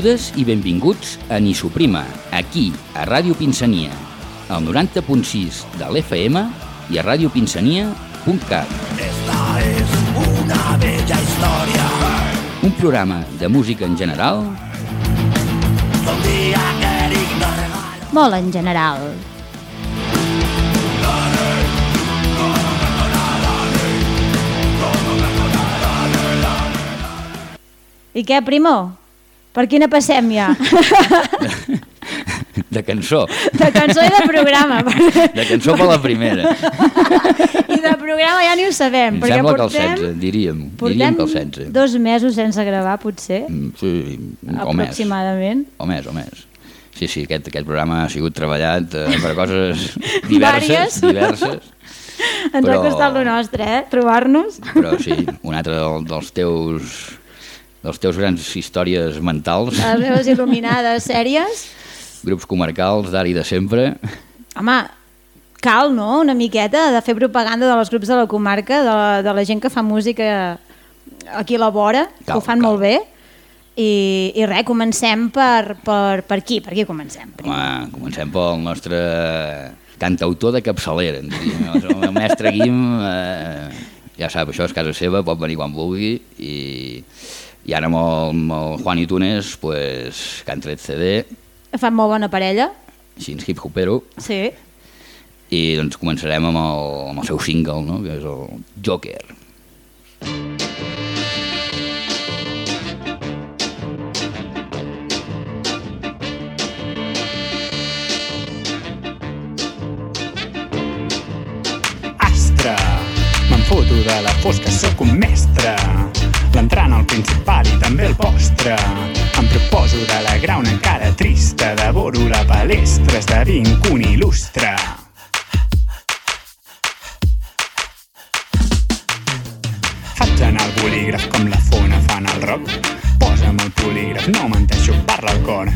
benvingudes i benvinguts a Ni Suprima, aquí, a Ràdio Pinsania, al 90.6 de l'FM i a radiopinsania.cat. Esta es una bella historia Un programa de música en general Un que Eric nos regala Molt en general. I què, primo? Per quina passem ja? de cançó. De cançó i de programa. De cançó per la primera. I de programa ja ni ho sabem. Em sembla que el portem, 16, diríem. Diríem Portem que el 16. dos mesos sense gravar, potser, Mm, Sí, o més. aproximadament. O més, o més. Sí, sí, aquest, aquest programa ha sigut treballat eh, per coses diverses, Vàries. diverses. Ens Però- ha costat lo nostre, eh? Trobar-nos. Però sí, un altre del, dels teus dels teus grans històries mentals, Les meves il·luminades sèries. grups comarcals d'ara i de sempre. Home, cal, no?, una miqueta de fer propaganda dels grups de la comarca, de la, de la gent que fa música aquí a la vora, que Cal, ho fan cal. molt bé. I, i res, comencem per, per, per aquí, per aquí comencem. primer. Home, comencem pel nostre cantautor de capçalera, en el mestre Guim, eh, ja sap, això és casa seva, pot venir quan vulgui, i, i ara amb el, amb el Juan i Tunes, pues, que han tret CD, Fan molt bona parella, així hip-hopero, sí. i doncs començarem amb el, amb el seu single, no? que és el Joker. Astre, me'n foto de la fosca, sóc un mestre. L'entrant al principal i també el vostre. Em proposo d'alegrar una cara trista, devoro la palestra, esdevinc un il·lustre. Faig anar el bolígraf com la fona fan el rock. El polígraf, no menteixo, parla el cor.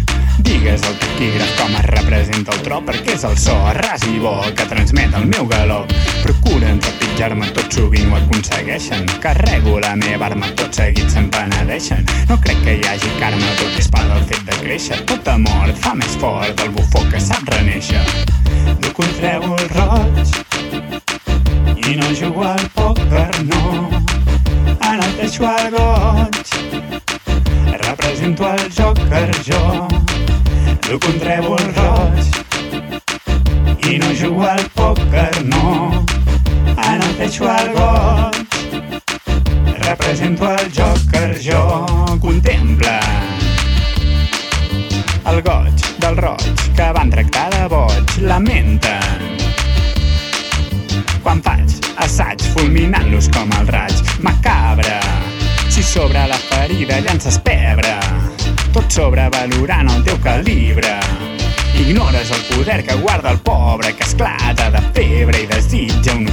Digues el taquígraf com es representa el tro, perquè és el so ras i bo que transmet el meu galop. Procuren trepitjar-me tot sovint ho aconsegueixen. Carrego la meva arma, tot seguit se'n penedeixen. No crec que hi hagi karma, tot és part del fet de créixer. Tot amor et fa més fort del bufó que sap reneixer. Duc un trèvol roig i no jugo al pòquer, no. Anoteixo el goig, represento el Joker, jo. Duc un trèvol roig i no jugo al pòquer, no. Anoteixo el goig, represento el Joker, jo. Contempla el goig del roig que van tractar de boig, lamenten quan faig assaig fulminant-los com el raig macabre. Sobre la ferida llances pebre, tot sobrevalorant el teu calibre. Ignores el poder que guarda el pobre que esclata de febre i desitja un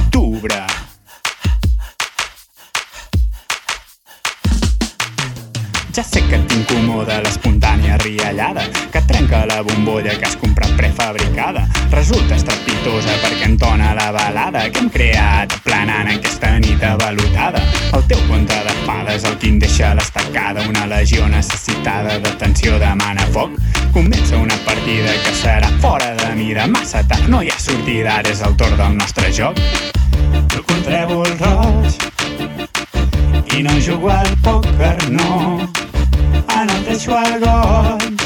Ja sé que t'incomoda l'espontània riallada que trenca la bombolla que has comprat prefabricada. Resulta estrepitosa perquè entona la balada que hem creat planant aquesta nit avalotada. El teu conte de fades el quin deixa l'estacada una legió necessitada d'atenció demana foc. Comença una partida que serà fora de mida massa tard. No hi ha sortida, ara és el torn del nostre joc. Truco un trèvol roig i no jugo al pòquer, no. Anoteixo el goig,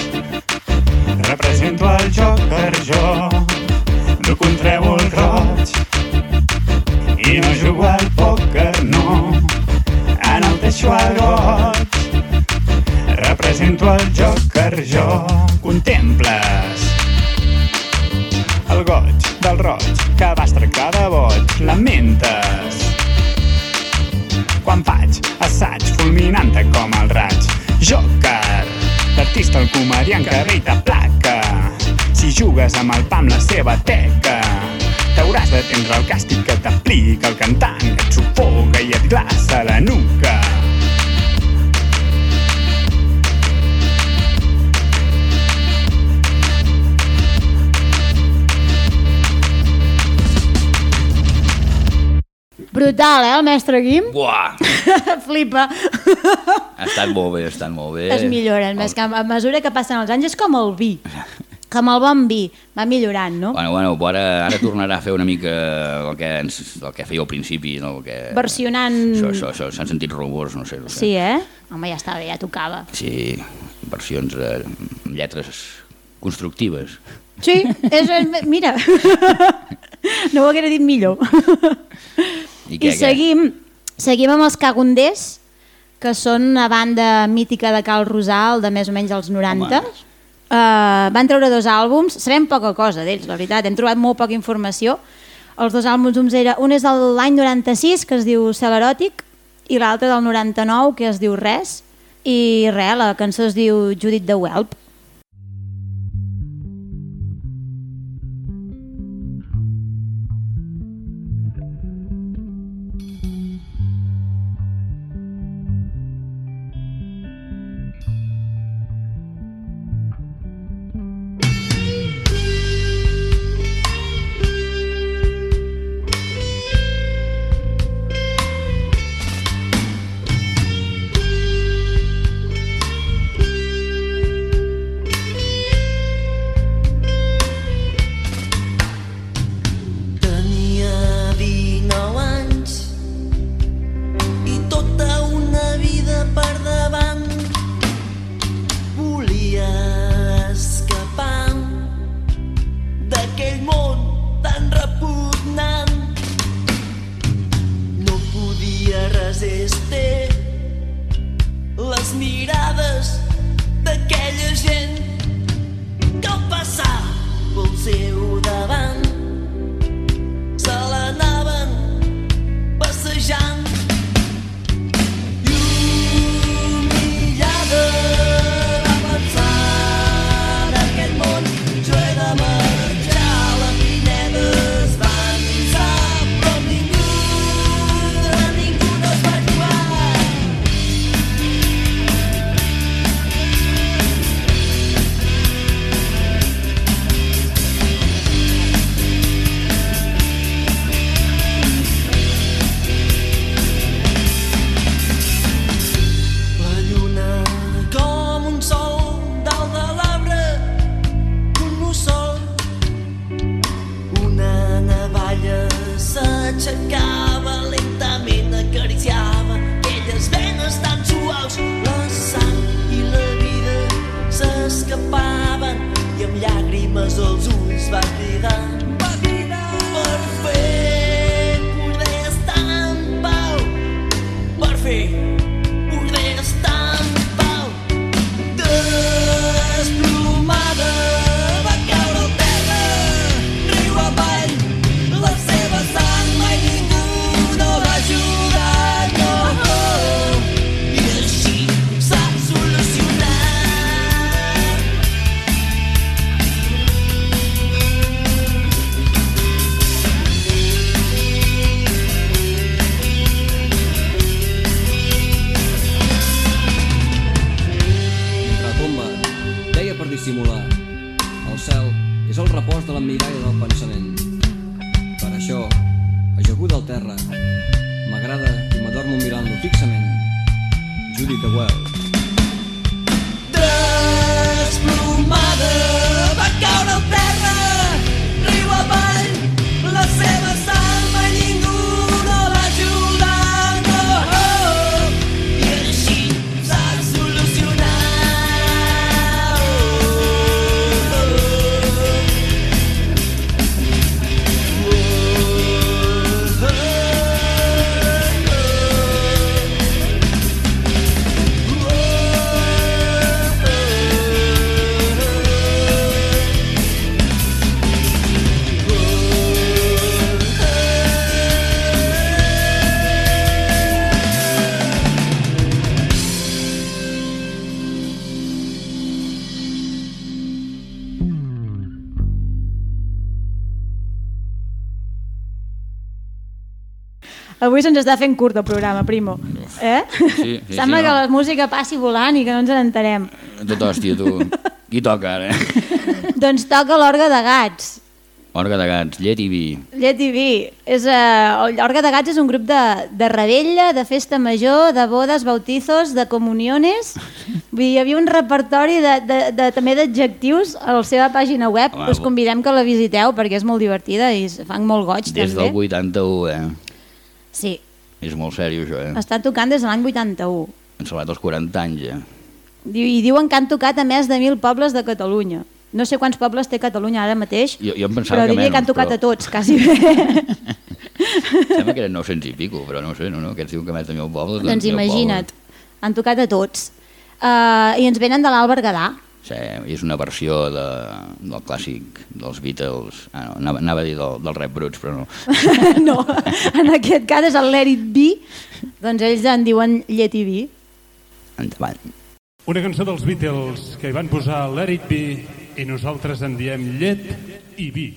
represento el Joker, jo. Duc un trèvol roig i no jugo al pòquer, no. Anoteixo el goig, represento el Joker, jo. Contemples el goig del roig que vas tractar de boig. Lamentes quan faig assaig fulminant-te com el raig. Joker, l'artista, el comediant que ve i t'aplaca. Si jugues amb el pa amb la seva teca, t'hauràs d'atendre el càstig que t'aplica el cantant. Et sufoca i et glaça la nuca. Brutal, eh, el mestre Guim? Buah! Flipa. Ha estat molt bé, ha estat molt bé. es milloren, més que a mesura que passen els anys és com el vi. Com el bon vi, va millorant, no? Bueno, bueno, ara, ara tornarà a fer una mica el que, ens, el que feia al principi, no? El que... Versionant... Això, això, això, s'han sentit rumors, no sé. No sé. Sí, eh? Home, ja està bé, ja tocava. Sí, versions eh, amb lletres constructives. Sí, és, és, mira, no ho haguera dit millor. I I, què, què? seguim, seguim amb els Cagonders, que són una banda mítica de Cal Rosal de més o menys els 90. Home. Uh, van treure dos àlbums, sabem poca cosa d'ells, la veritat, hem trobat molt poca informació. Els dos àlbums, era, un és de l'any 96, que es diu Cel Eròtic, i l'altre del 99, que es diu Res, i res, la cançó es diu Judit de Welp. Avui se'ns està fent curt el programa, Primo. Eh? Sí, sí, Sembla sí, que no. la música passi volant i que no ens n'entarem. Tot hòstia, tu. Qui toca ara? doncs toca l'orga de gats. Orga de gats, llet i vi. Llet i vi. És, uh, Orga de Gats és un grup de, de rebella, de festa major, de bodes, bautizos, de comuniones. Vull dir, hi havia un repertori de, de, de, també d'adjectius a la seva pàgina web. Home, Us convidem que la visiteu perquè és molt divertida i fan molt goig Des també. del 81, eh? Sí, És molt seriós, això, eh? està tocant des de l'any 81. Han celebrat els 40 anys, eh? Diu- I diuen que han tocat a més de mil pobles de Catalunya. No sé quants pobles té Catalunya ara mateix, Jo, jo em però que diria menys, que han tocat però... a tots, quasi bé. Sembla que eren 900 i pico, però no sé, no, no? Aquests diuen que més de mil pobles. doncs mil imagina't, pobles. han tocat a tots. Uh, I ens venen de l'Alt Berguedà. Sí, és una versió de, del clàssic dels Beatles. Ah, no, anava, anava a dir del, del Rap Bruts, però no. no, en aquest cas és el Let It Be, doncs ells en diuen llet i vi. Endavant. Una cançó dels Beatles que hi van posar Let It Be i nosaltres en diem llet i vi.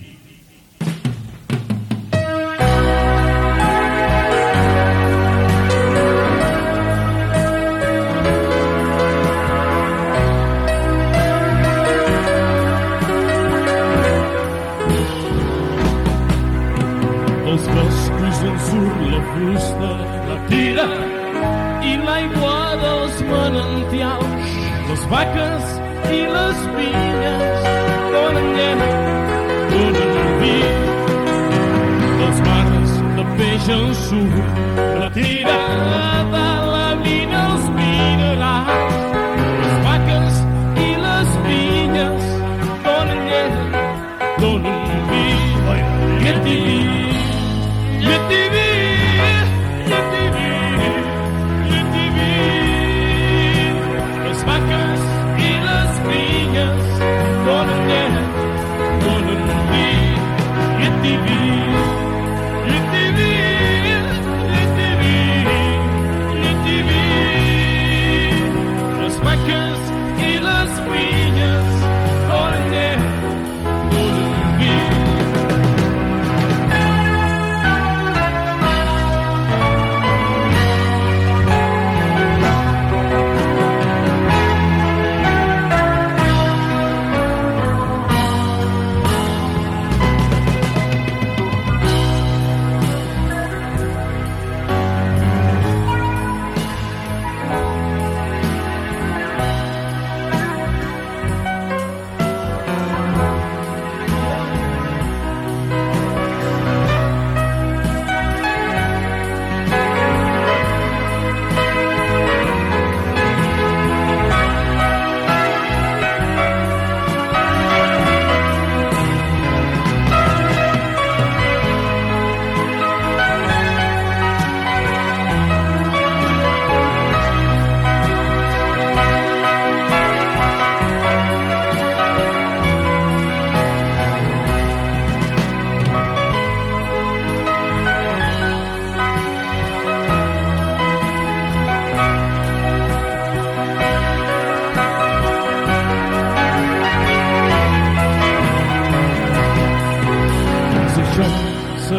Les vaques i les vinyes donen llet, donen vi. Els mares de peix en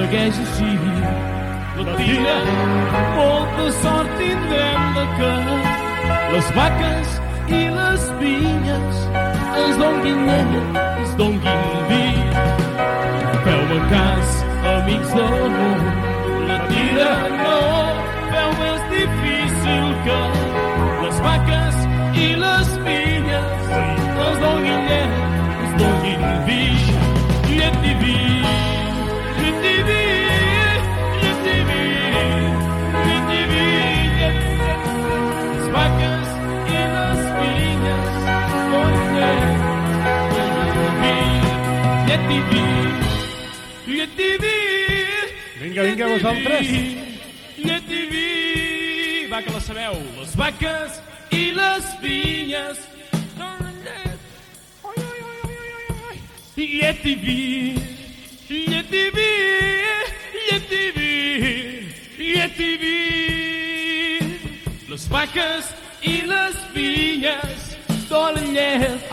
segueix així, la tira, molta sort tindrem de que les vaques i les vinyes ens donguin llet, ens donguin vi. Feu-me cas, amics del món, la tira no feu més difícil que les vaques i les vinyes ens donguin llet, ens donguin vi. Vinga, vinga, vosaltres. Llet i vi. Va, que la sabeu. Les vaques i les vinyes. Llet. I vi, llet i vi, llet i vi, llet i vi. Les vaques i les vinyes. Donen llet,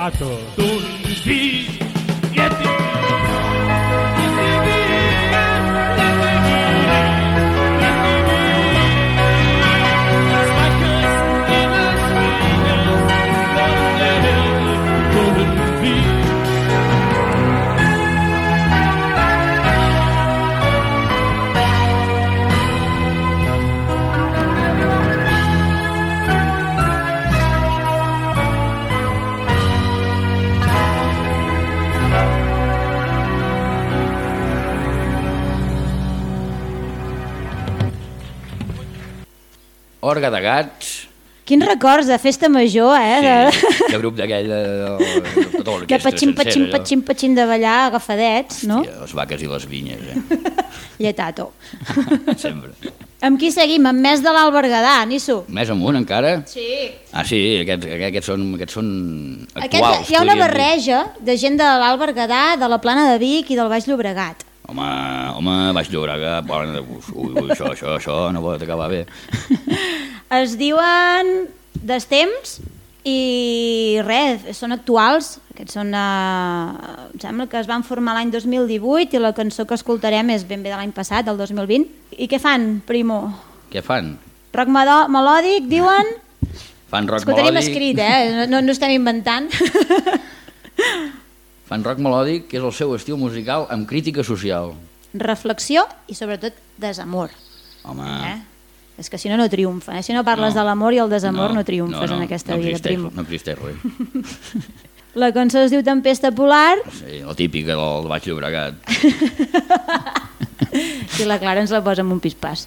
donen vi, llet i Orga de gats, Quins records de festa major, eh? sí, De, de grup d'aquell, de, de, de de patxin, patxin, sencera, patxin, patxin de ballar agafadets, no? Hòstia, les vaques i les vinyes, eh? Lletato. sempre. Amb qui seguim? Amb més de l'Alt Berguedà, Nisso. Més amunt encara? Sí. Ah, sí, aquests, aquests, són, aquests són actuals. Aquest, hi ha una barreja de gent de l'Alt Berguedà, de la Plana de Vic i del Baix Llobregat. Home, home, Baix Llobregat, bona, ui, ui, això, això, això no pot acabar bé. Es diuen Destemps i res, són actuals. Aquests són, eh, em sembla que es van formar l'any 2018 i la cançó que escoltarem és ben bé de l'any passat, del 2020. I què fan, Primo? Què fan? Rock melò- melòdic, diuen? Fan rock És que ho tenim melòdic, escrit, eh? No, no estem inventant. fan rock melòdic, que és el seu estil musical amb crítica social. Reflexió i sobretot desamor. Home, Eh? És que si no, no triomfa. Eh? Si no parles No. de l'amor i el desamor, no, triomfes en aquesta no vida, Primo. No existeix res. La cançó es diu Tempesta Polar Sí, la típica del Baix Llobregat. i la Clara ens la posa amb un pispàs.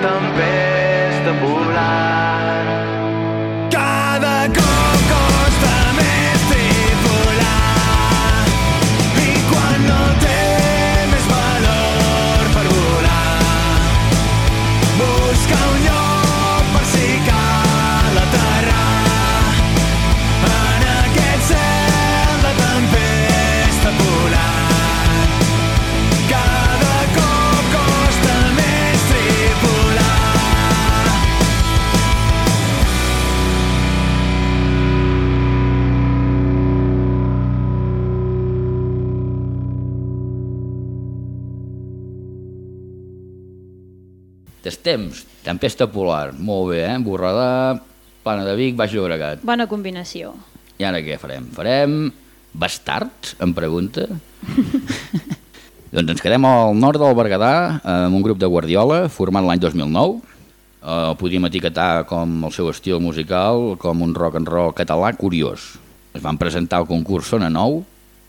Tempesta polar. Temps, tempesta polar, molt bé, eh? Borredà, Plana de Vic, Baix Llobregat. Bona combinació. I ara què farem? Farem bastards, em pregunta? Doncs ens quedem al nord del Berguedà amb un grup de Guardiola format l'any 2009. El podríem etiquetar com el seu estil musical com un rock and roll català curiós. Es van presentar al concurs Sona 9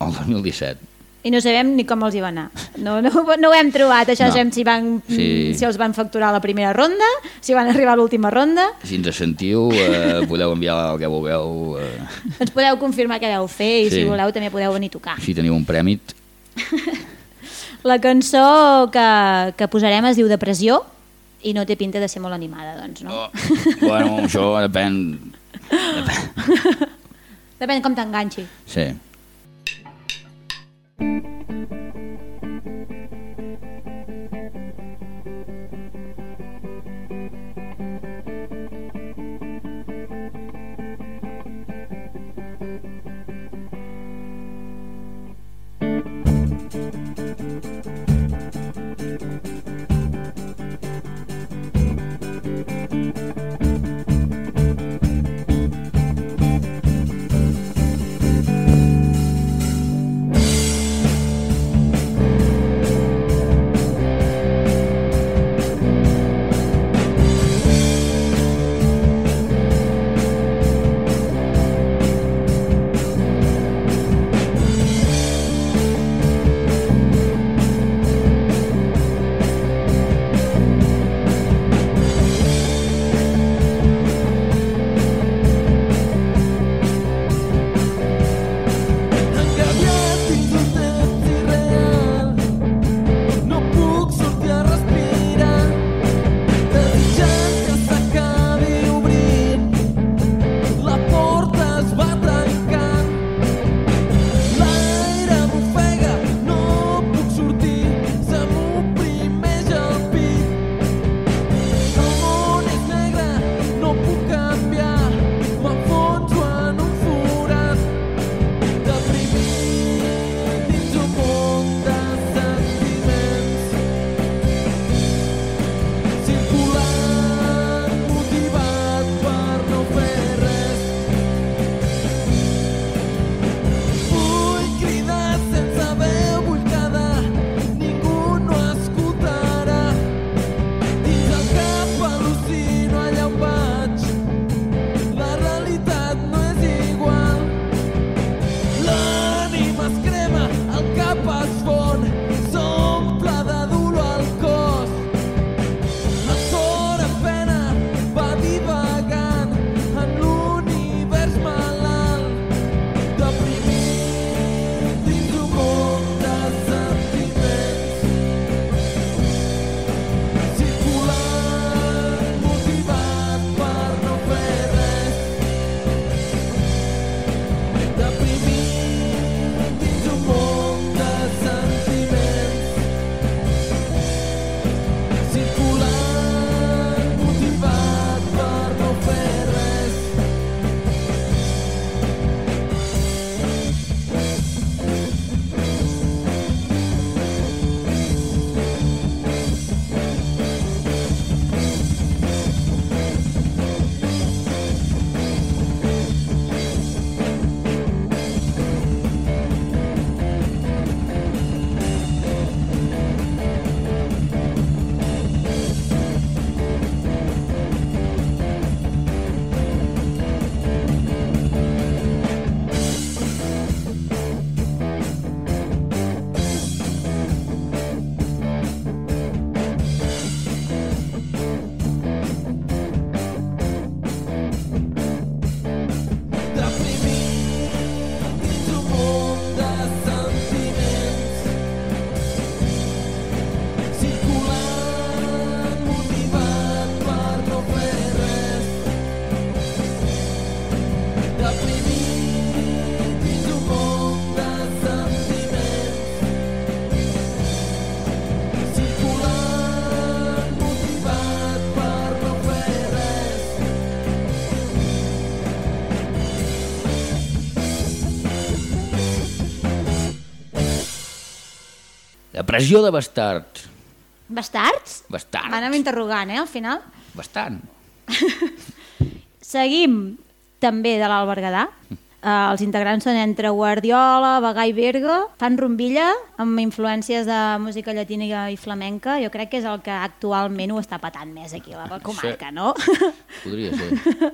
el 2017. I no sabem ni com els hi va anar. No, no, no ho hem trobat, això No. sabem si, van, Sí. si els van facturar la primera ronda, si van arribar a l'última ronda. Si ens sentiu, eh, podeu enviar el que vulgueu. Eh, Ens podeu confirmar què deu fer i Sí. si voleu també podeu venir a tocar. si teniu un prèmit, La cançó que, que posarem es diu Depressió i no té pinta de ser molt animada, doncs, no? Oh, bueno, això depèn... Depèn com t'enganxi. Sí. Thank you. Depressió de bastards. Bastards? Bastards. M'anava interrogant, eh, al final. Bastant. Seguim també de l'Alt Berguedà Eh, els integrants són entre Guardiola, Bagà i Berga, fan rumbilla amb influències de música llatina i flamenca. Jo crec que és el que actualment ho està patant més aquí a la comarca, Sí. no? Podria ser.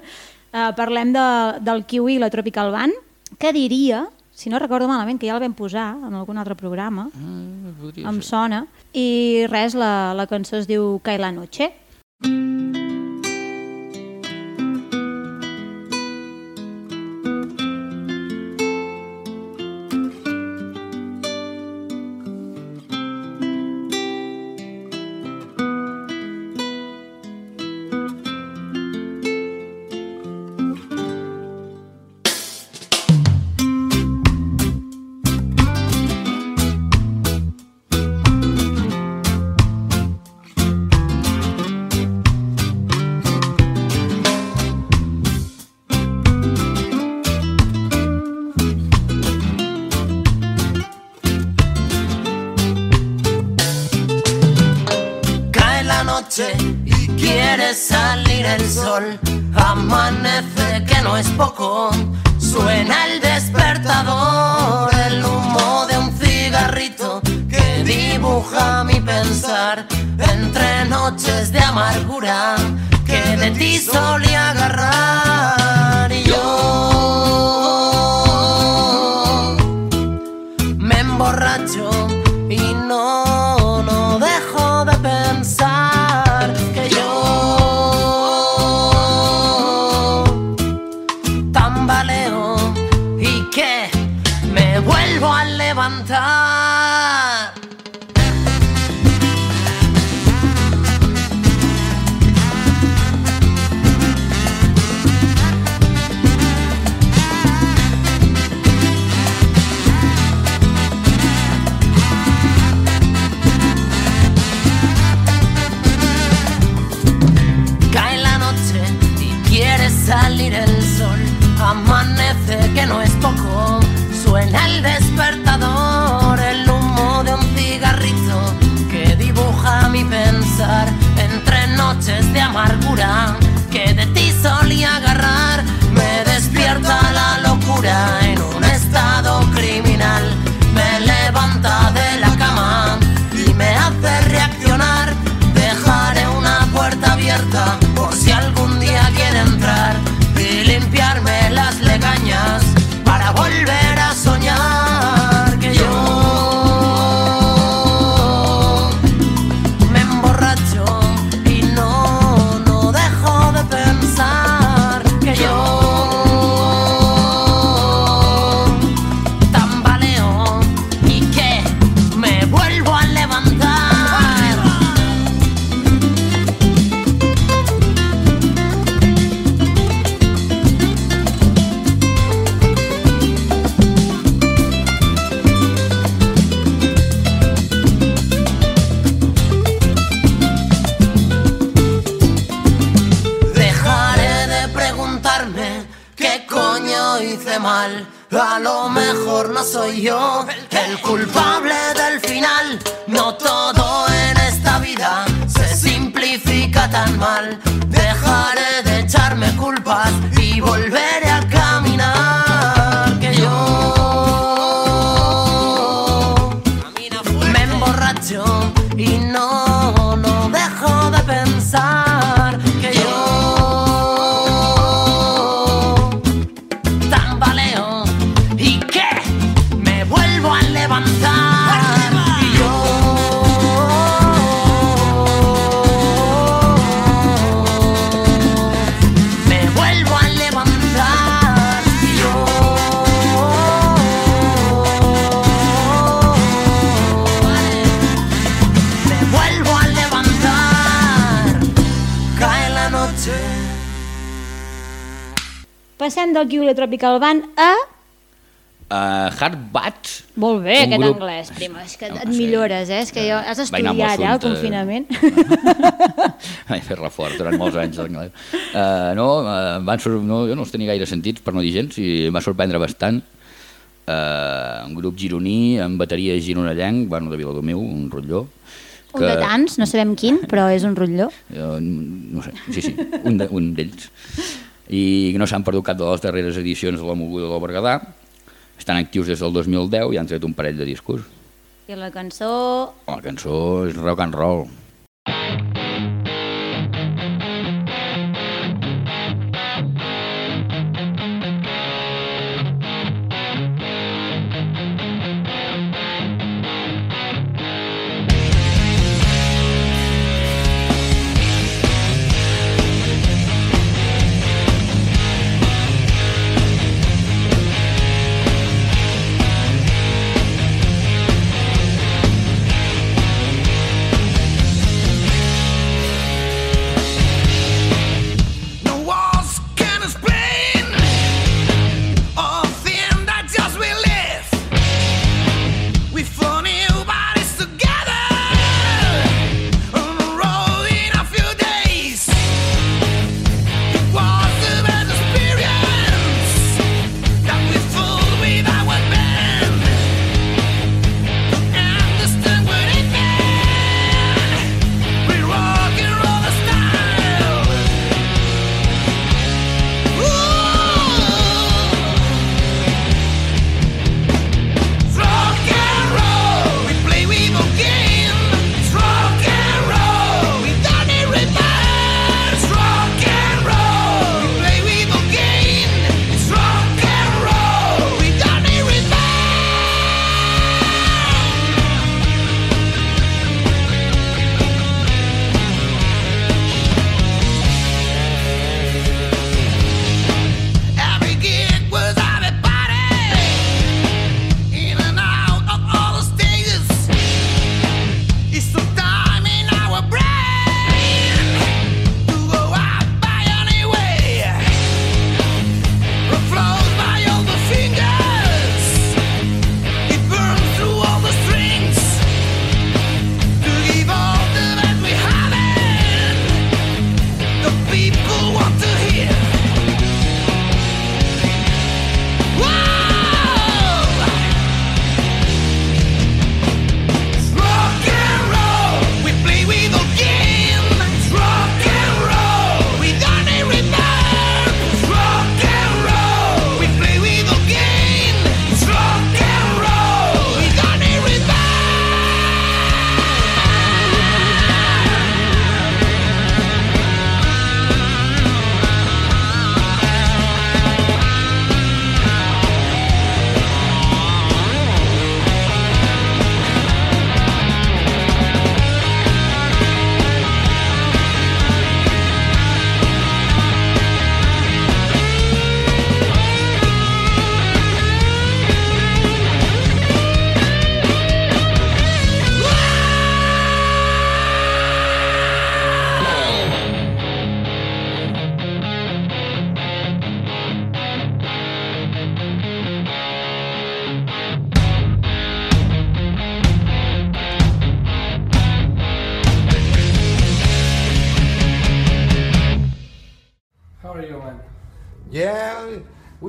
Uh, parlem de, del Kiwi i la Tropical Band, que diria, si no recordo malament, que ja el vam posar en algun altre programa, Ah, podria em ser. sona, i res, la, la cançó es diu Cae la noche. Cae del la Tropical Band a... Uh, Hard Bats. Molt bé, aquest grup- anglès, prima, és que Home, et millores, eh? És que jo, has estudiat, eh, al l'assumpte. confinament. Vaig fer reforç durant molts anys d'anglès. Uh, no, uh, van sor... no, jo no els tenia gaire sentits, per no dir gens, i em va sorprendre bastant. Uh, un grup gironí, amb bateria gironellenc, bueno, de Viladomeu, un rotlló. Un de tants, no sabem quin, però és un rotlló. Jo, no sé, sí, sí, un de- un i no s'han perdut cap de les darreres edicions de la Moguda del Berguedà. Estan actius des del 2010 i han tret un parell de discos. I la cançó... La cançó és rock and roll.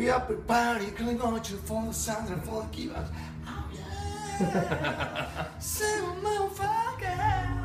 We are preparing, calling on for the sound and for the keyboards. Oh yeah! Say motherfucker!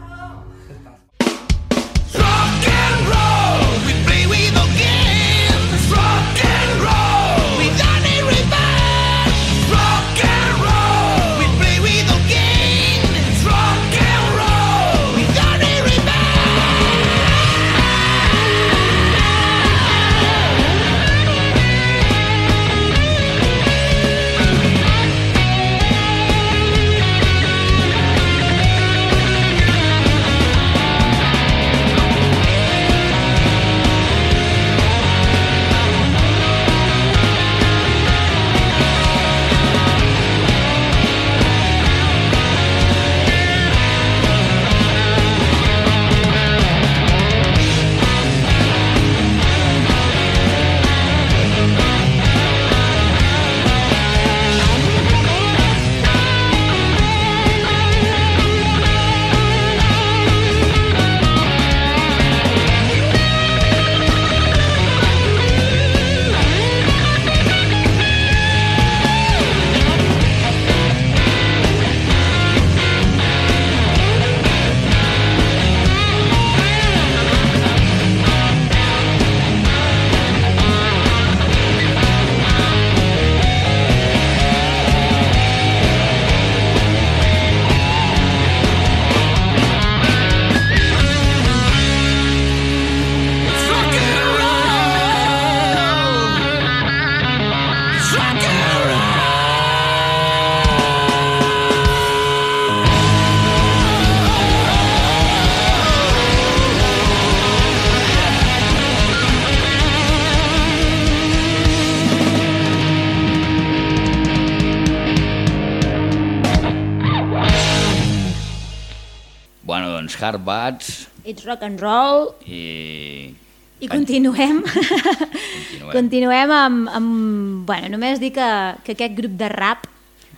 Hard Bats It's rock and roll i... i continuem. Continuem. continuem amb, amb... Bueno, només dir que, que aquest grup de rap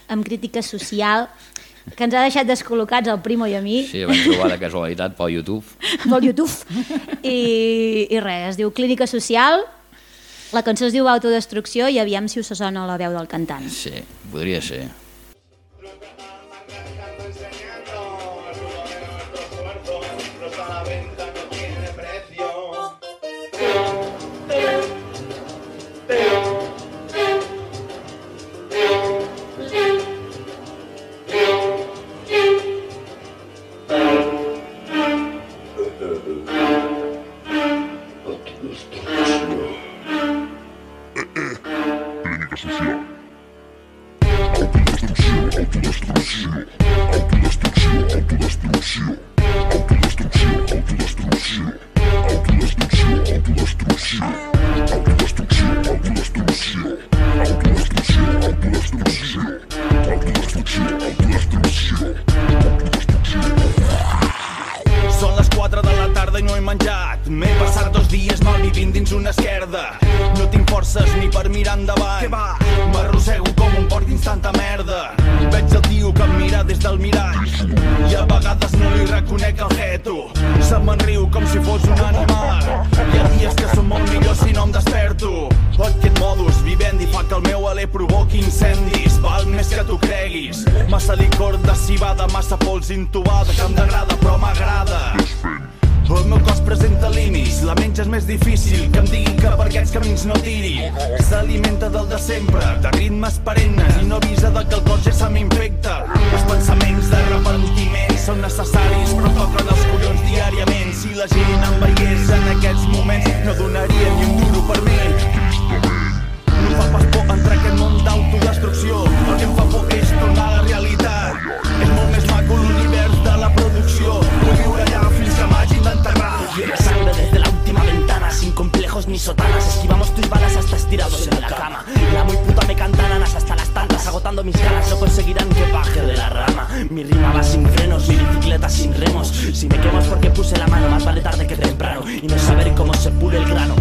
amb crítica social que ens ha deixat descol·locats el Primo i a mi Sí, vam trobar de casualitat pel YouTube. pel YouTube i, i res, es diu Clínica Social la cançó es diu Autodestrucció i aviam si us sona la veu del cantant. Sí, podria ser. Geto. Se me'n riu com si fos un animal. Hi ha dies que són molt millors si no em desperto. Aquest modus vivendi fa que el meu alè provoqui incendis. Val més que tu creguis. Massa licor de cibada, massa pols intubada que em degrada però m'agrada. El meu cos presenta límits, la menja és més difícil que em diguin que per aquests camins no tiri. S'alimenta del de sempre, de ritmes perennes i no avisa de que el cos ja se m'infecta. Els pensaments de repentiments són necessaris però toquen els collons diàriament. Si la gent em veiés en aquests moments no donaria ni un duro per mi. No fa pas por entrar aquest món d'autodestrucció. El que em fa Esquivamos tus balas hasta estirados en la cama. La muy puta me cantananas hasta las tantas Agotando mis ganas no conseguirán que baje de la rama. Mi rima va sin frenos, mi bicicleta sin remos. Si me quemo porque puse la mano Más vale tarde que temprano. Y no saber cómo se pule el grano.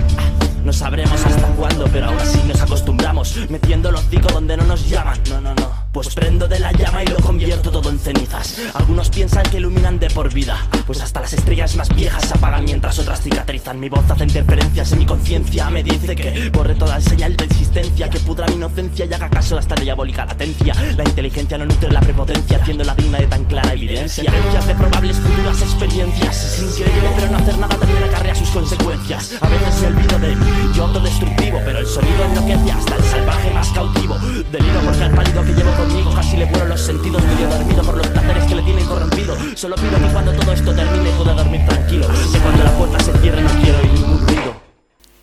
No sabremos hasta cuándo, pero ahora sí nos acostumbramos Metiendo el hocico donde no nos llaman. No, no, no Pues prendo de la llama y lo convierto todo en cenizas. Algunos piensan que iluminan de por vida. Pues hasta las estrellas más viejas se apagan mientras otras cicatrizan. Mi voz hace interferencias en mi conciencia Me dice que borre toda señal de existencia Que pudra mi inocencia y haga caso a esta diabólica latencia. La inteligencia no nutre la prepotencia Haciéndola digna de tan clara evidencia. Creencias de probables futuras experiencias Es increíble pero no hacer nada también acarrea sus consecuencias. A veces me olvido de mí, yo autodestructivo Pero el sonido enloquece hasta el salvaje más cautivo. Deliro porque al pálido que llevo conmigo Casi le vuelo los sentidos medio dormido Por los placeres que le tienen corrompido Solo pido que cuando todo esto termine pueda dormir tranquilo Que cuando la puerta se cierre no quiero oír ningún ruido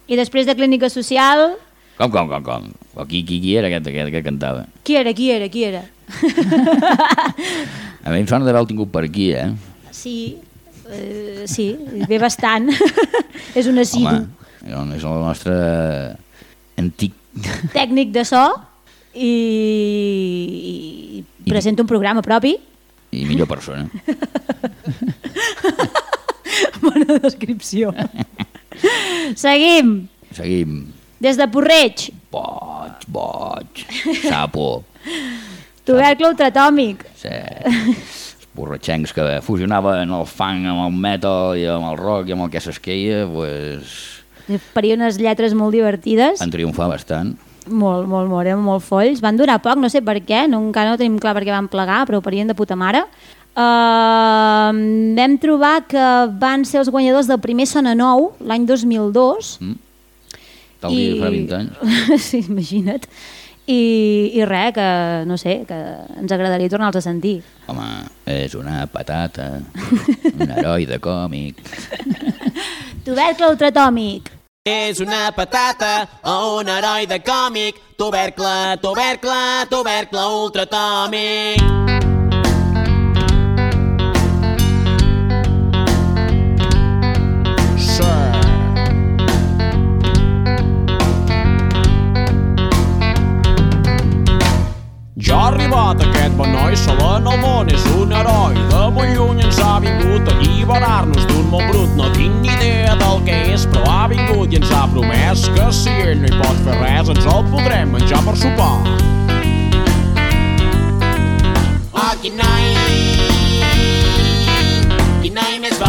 I després de Clínica Social, Com, com, com, com? O qui, qui, qui era aquest, aquest que cantava? qui era, qui era, qui era? A mi em sona d'haver-lo tingut per aquí, eh? Sí, eh, sí, ve bastant. és un assidu. Home, és el nostre antic... Tècnic de so i, i presenta un programa propi. i millor persona. Bona descripció. Seguim. Seguim. Des de Porreig, Boig, boig, sapo, tubercle ultratòmic. sí. Els borratxencs que fusionaven el funk amb el metal i amb el rock i amb el que s'esqueia, pues, Faria unes lletres molt divertides. van triomfar bastant. Molt, molt, molt, eren molt folls. Van durar poc, no sé per què, no, encara no tenim clar per què van plegar, però ho parien de puta mare. Uh, vam trobar que van ser els guanyadors del primer Sona Nou, l'any 2002. Mm. Tal dia fa 20 anys. sí, imagina't. I, I res, que no sé, que ens agradaria tornar-los a sentir. Home, és una patata, un heroi de còmic. Tubercle ultratòmic. És una patata o un heroi de còmic. Tubercle, tubercle, tubercle ultratòmic. Ja ha arribat aquest benoi, solen al món és un heroi. De molt lluny ens ha vingut alliberar-nos d'un món brut. No tinc ni idea del que és, però ha vingut i ens ha promès que si ell no hi pot fer res, ens el podrem menjar per sopar. Oh, quin noi, quin noi més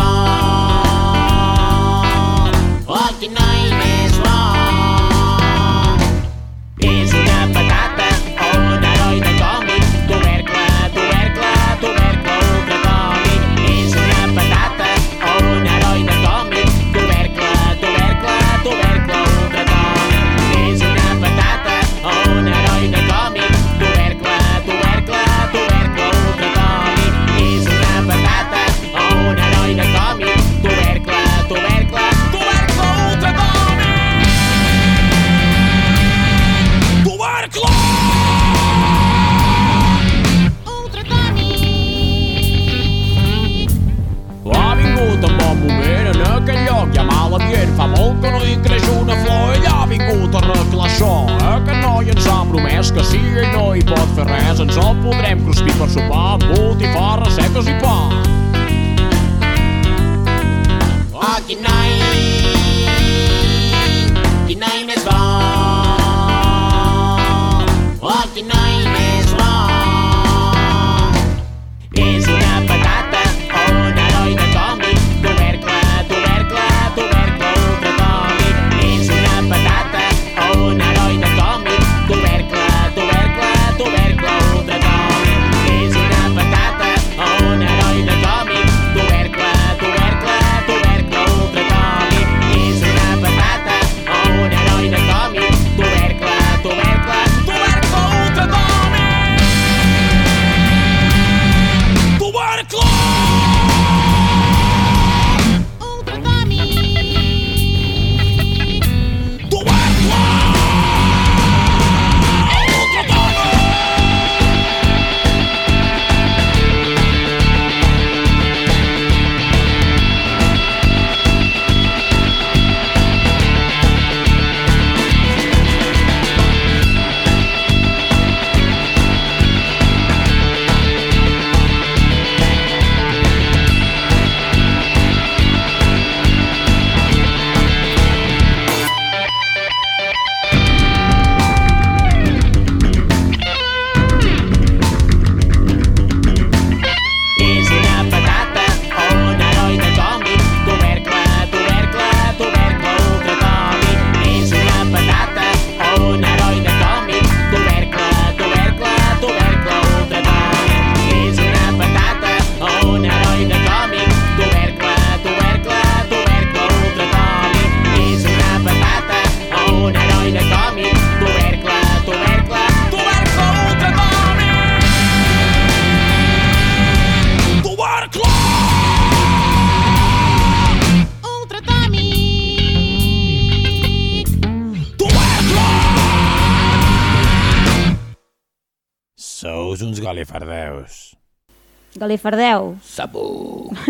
Galifardeu. Sapo.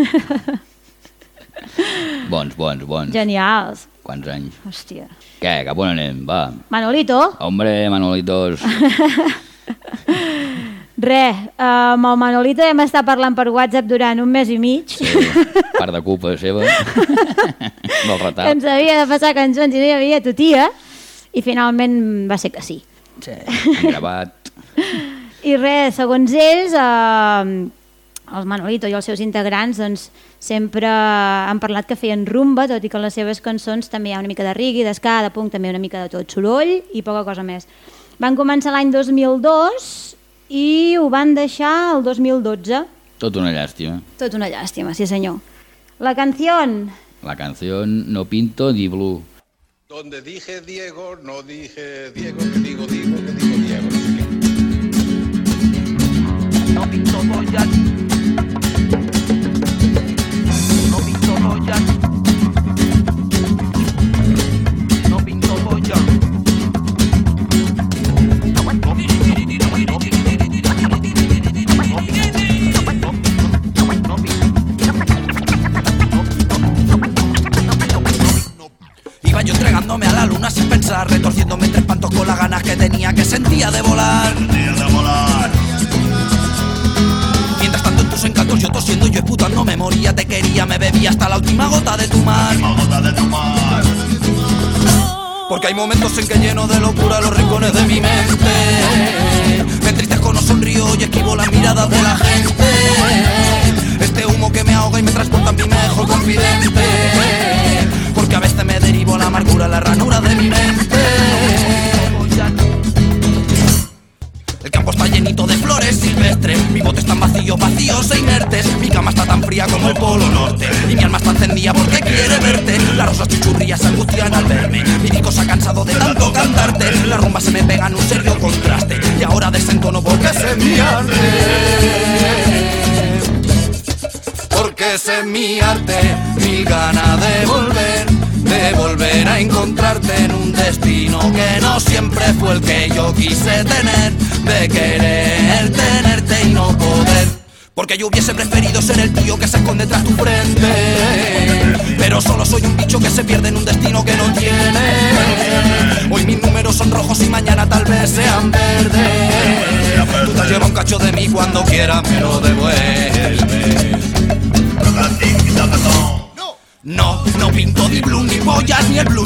bons, bons, bons. Genials. Quants anys? Hòstia. Què, cap on anem? Va. Manolito, Hombre, Manolitos. re, amb el Manolito hem estat parlant per WhatsApp durant un mes i mig. Sí, part de culpa seva. Del que retard. ens havia de passar cançons i no hi havia tu tia, i finalment va ser que sí. Sí, gravat. I res, segons ells, eh, els Manolito i els seus integrants doncs, sempre han parlat que feien rumba, tot i que en les seves cançons també hi ha una mica de rigui, d'esca, de punk, també una mica de tot soroll i poca cosa més. Van començar l'any 2002 i ho van deixar el 2012. Tot una llàstima. Tot una llàstima, sí senyor. La canció La canció No pinto di blue. Donde dije Diego, no dije Diego, que digo, digo, que digo Diego. No sé qué. No pinto boyas. No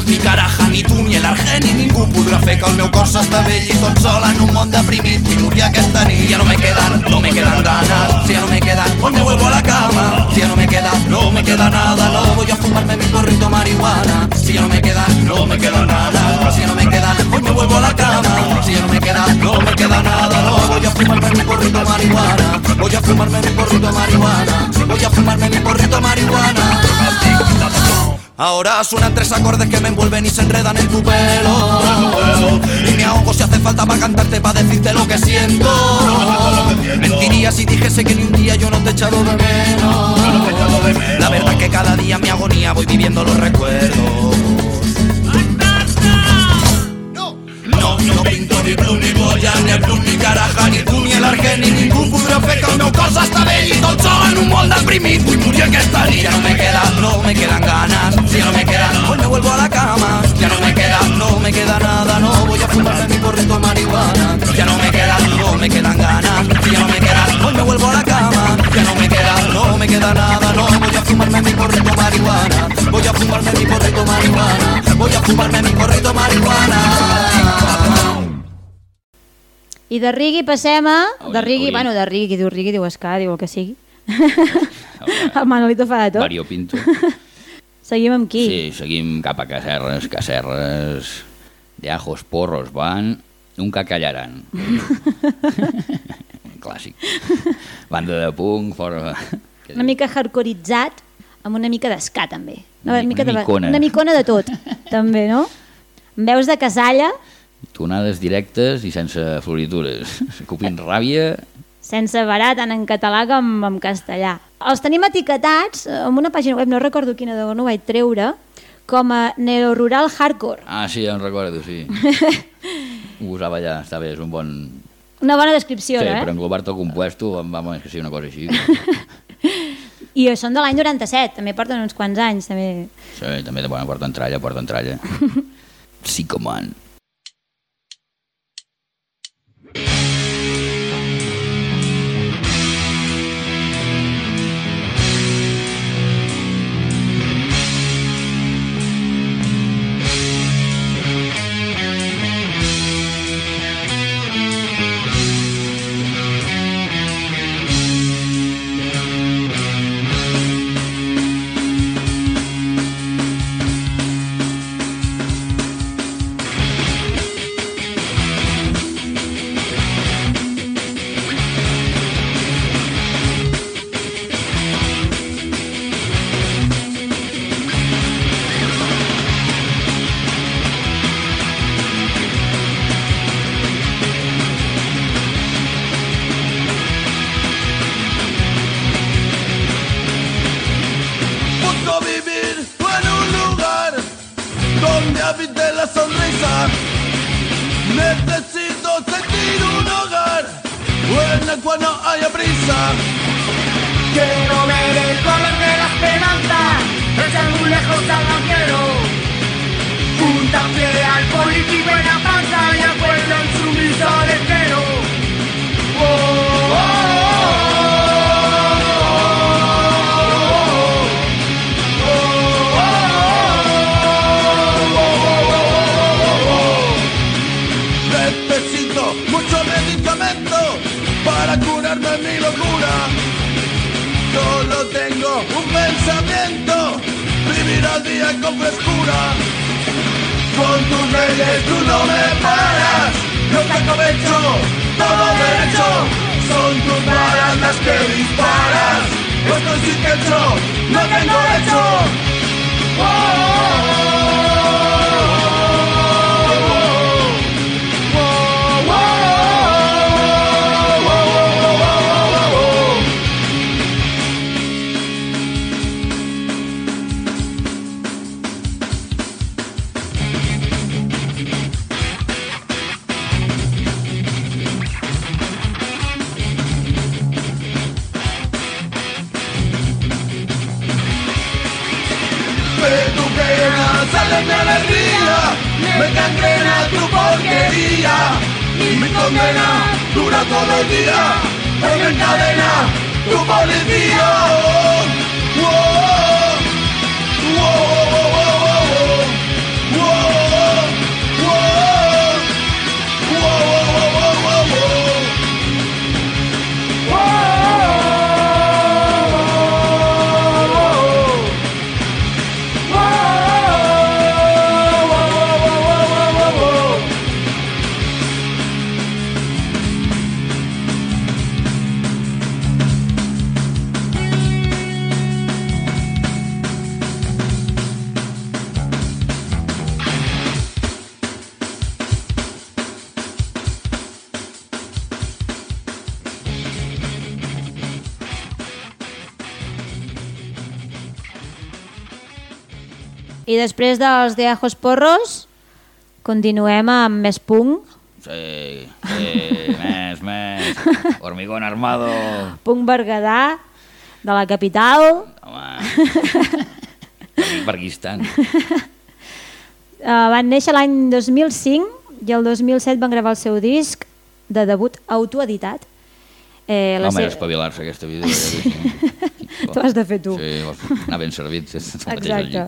ni caraja, ni tu, ni el argen, ni ningú podrà fer que el meu cos s'estavelli tot sol en un món deprimit. I Núria aquesta nit ja no me quedan, no me quedan ganas, si ya no me quedan, hoy me vuelvo a la cama. Si ya no me queda, no me queda nada, no voy a fumarme mi porrito marihuana. Si ya no me quedan, no me queda nada, si ya no me quedan, hoy me vuelvo a la cama. Si ya no me queda, no me queda nada, no voy a fumarme mi porrito marihuana. Voy a fumarme mi porrito marihuana. Voy a fumarme mi. Ahora suenan tres acordes que me envuelven y se enredan en tu pelo Y me ahogo si hace falta para cantarte, para decirte lo que siento Mentiría si dijese que ni un día yo no te he echado de menos La verdad es que cada día mi agonía voy viviendo los recuerdos No, ni blues, ni boya, ni el blues, ni caraja, ni tu, ni el argen, ni ningú podrà fer que el meu cos s'estavelli tot sol en un món deprimit. Vull morir aquesta nit. No me queda, no me quedan ganas. Si no me queda, hoy me vuelvo a la cama. Ya no me queda, no me queda nada. No voy a fumarme mi porrito de marihuana. Ya no me queda, no me quedan ganas. Si ya no me queda, hoy me vuelvo a la cama. Ya no me queda, no me queda nada. No voy a fumarme mi porrito marihuana. Voy a fumarme mi porrito marihuana. Voy a fumarme mi porrito marihuana. I de Rigui passem a... De Rigui, Uri. bueno, de Rigui, diu Rigui, diu Escà, diu el que sigui. el Manolito fa de tot. Mario Pinto. Seguim amb qui? Sí, seguim cap a Cacerres, Cacerres, de ajos porros van, nunca callarán. Clàssic. Banda de punk, fora... Una mica hardcoreitzat, amb una mica d'escà, també. No, Una- mica una de, micona. una micona de tot, també, no? Veus de casalla, Tonades directes i sense floritures. Copint ràbia, sense barat, tant en català com en castellà. Els tenim etiquetats eh, en una pàgina web, no recordo quina de on ho vaig treure, com a neorural hardcore. Ah, sí, ja em recordo, sí. Ho usava allà, està bé, és un bon... Una bona descripció, sí, eh? per englobar tot compuesto, vamos, és que sigui una cosa així. I són de l'any 97, també porten uns quants anys, també. Sí, també de bona porten tralla, porten tralla. Psicoman. Día con frescura. Con tus leyes tú no me paras, no te aprovecho, todo derecho, son tus balas las que disparas. Estoy sin techo, no tengo hecho. De me cangrena tu porquería. Mi condena dura todo el día, porque encadena tu policía. I després dels de Ajos Porros, continuem amb més punk. Sí, sí, més, més. Hormigón armado. Punk Berguedà, de la capital. Berguistan. Uh, van néixer l'any 2005 i el 2007 van gravar el seu disc de debut autoeditat. Eh, la home, se- espavilar-se aquesta vida. T'ho has de fer tu. Sí, anar ben servit. Exacte. allí.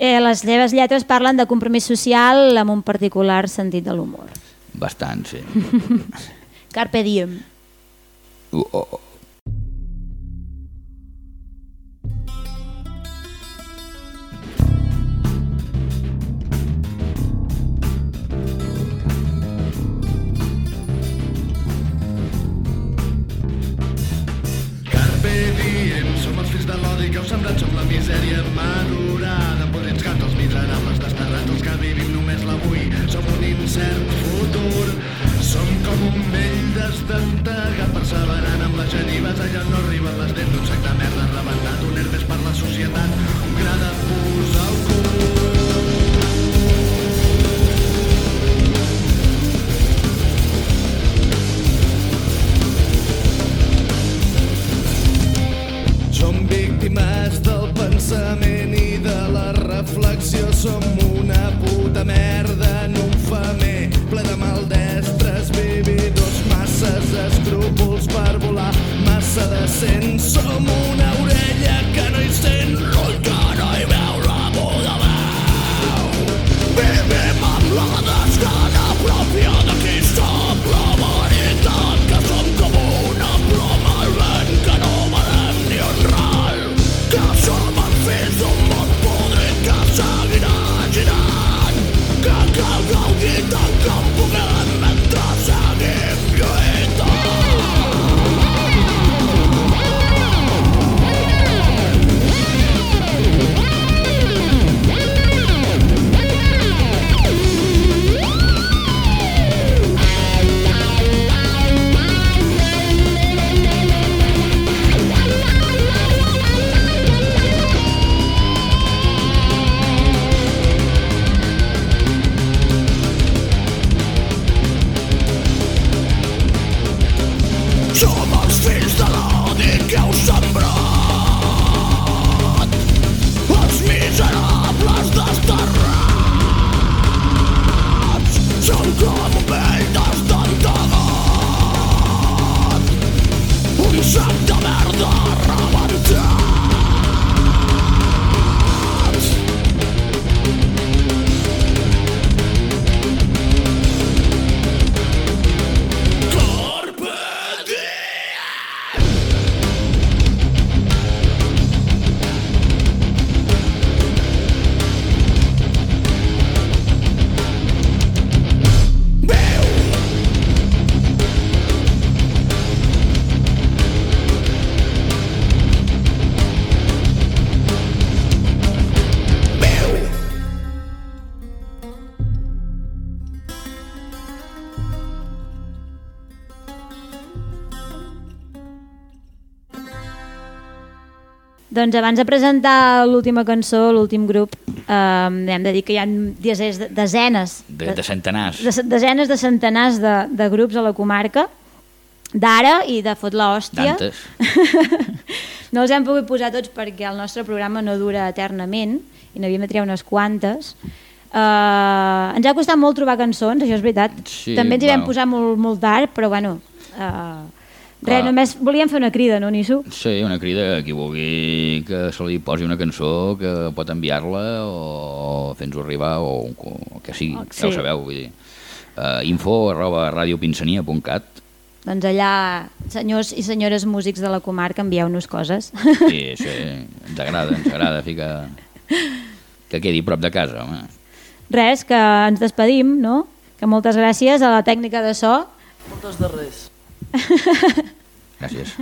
Eh, les seves lletres parlen de compromís social amb un particular sentit de l'humor. Bastant, sí. Carpe diem. Uh, oh, oh. Carpe diem, som els fills de l'odi que heu sembrat, som la misèria madurada, incert futur. Som com un vell destentegat, perseverant amb les genives, allà no arriben les dents d'un sac de merda rebentat, un herpes per la societat, un gra de pus al cul. Víctimes del pensament i de la reflexió. Som una puta merda massa decent. Som una orella que no hi sent, l'ull Doncs abans de presentar l'última cançó, l'últim grup, eh, hem de dir que hi ha desenes, De, de centenars. de, desenes de centenars de, de grups a la comarca, d'ara i de fot la hòstia. D'antes. No els hem pogut posar tots perquè el nostre programa no dura eternament i n'havíem de triar unes quantes. Uh, ens ha costat molt trobar cançons, això és veritat. Sí, També ens hi vam bueno. posar molt, molt tard, però bueno... Uh, res, només volíem fer una crida, no, Nisso? Sí, una crida a qui vulgui que se li posi una cançó que pot enviar-la o fer-nos arribar o, o el que sigui, Sí. ja ho sabeu, vull dir. Uh, info arroba radiopinsania.cat Doncs allà, senyors i senyores músics de la comarca, envieu-nos coses. i sí, ens agrada, ens agrada ficar que quedi prop de casa, home. Res, que ens despedim, no? Que moltes gràcies a la tècnica de so. Moltes de res. Gràcies.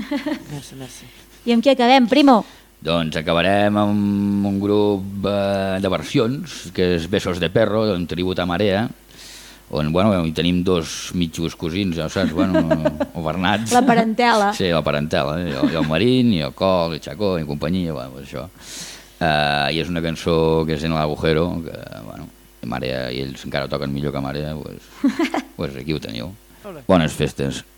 Merci, merci. I amb qui acabem, primo? Doncs acabarem amb un grup eh, de versions, que és Besos de Perro, d'un tribut a Marea, on bueno, hi tenim dos mitjos cosins, ja ho saps, bueno, o Bernats. La parentela. Sí, la parentela, eh? I, el, i el Marín, i el Col, i el Chacó, i companyia, bueno, pues això. Uh, I és una cançó que és en l'agujero, que, bueno, Marea, i ells encara toquen millor que Marea, pues, pues aquí ho teniu. Bones festes.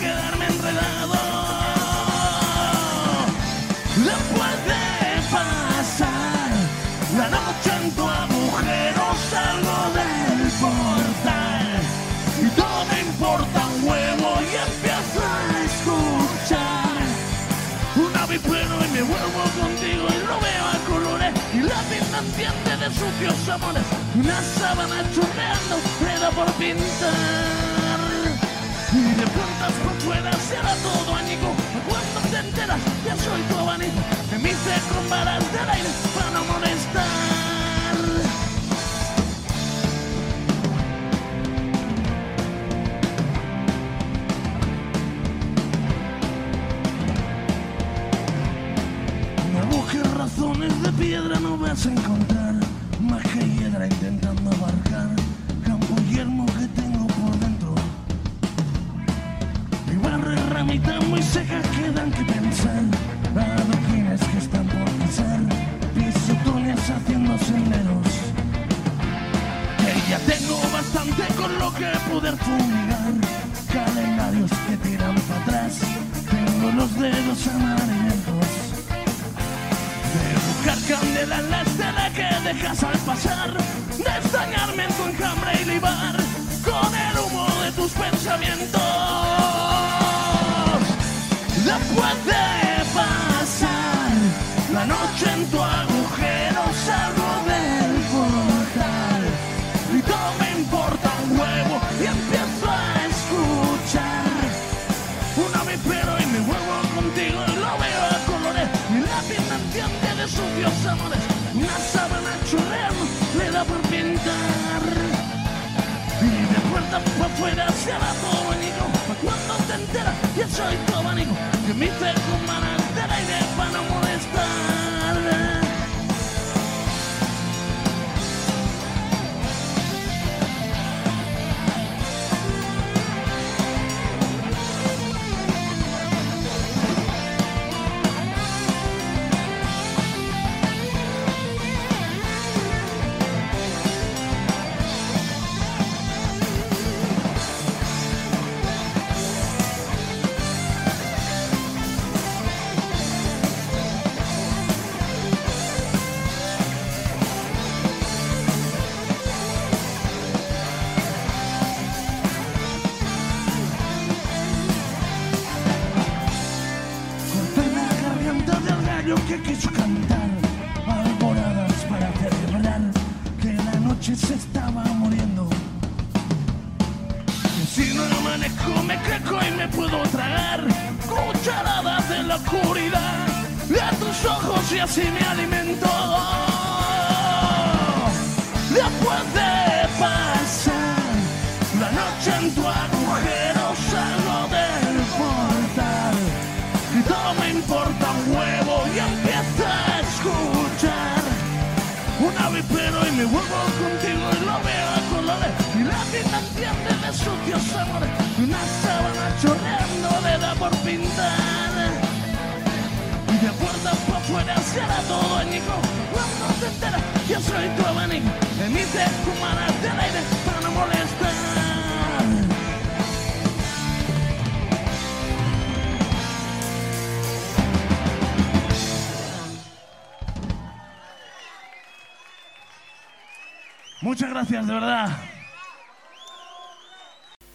quedarme enredado. Después de pasar. La noche en tu agujero salgo del portal. Y todo me importa un huevo y empiezo a escuchar. Un avipero y me vuelvo contigo y lo veo a colores. Y la pinta entiende de sucios amores. Una sábana chorreando me da por pintar y de puertas por fuera será todo añico. Cuando te enteras ya soy tu abanico me hice con varas del aire para no molestar. Razones de piedra, no vas a encontrar más que hiedra intentando que pensar, adoquines que están por pisar, pisotones haciendo senderos. Que ya tengo bastante con lo que poder fumigar, calendarios que tiran para atrás, tengo los dedos amarillentos. De buscar candela en la estela que dejas al pasar. De extrañarme en tu enjambre y libar Con el humo de tus pensamientos de pasar la noche en tu agujero Salgo del portal. Y todo me importa un huevo Y empiezo a escuchar. Un avipero y me vuelvo contigo y lo veo a colores. Y la pierna entiende de sucios amores una sábana chorreando le da por pintar. Y de puerta para afuera se hará todo bonito. Cuando te enteras que soy que mi ser humana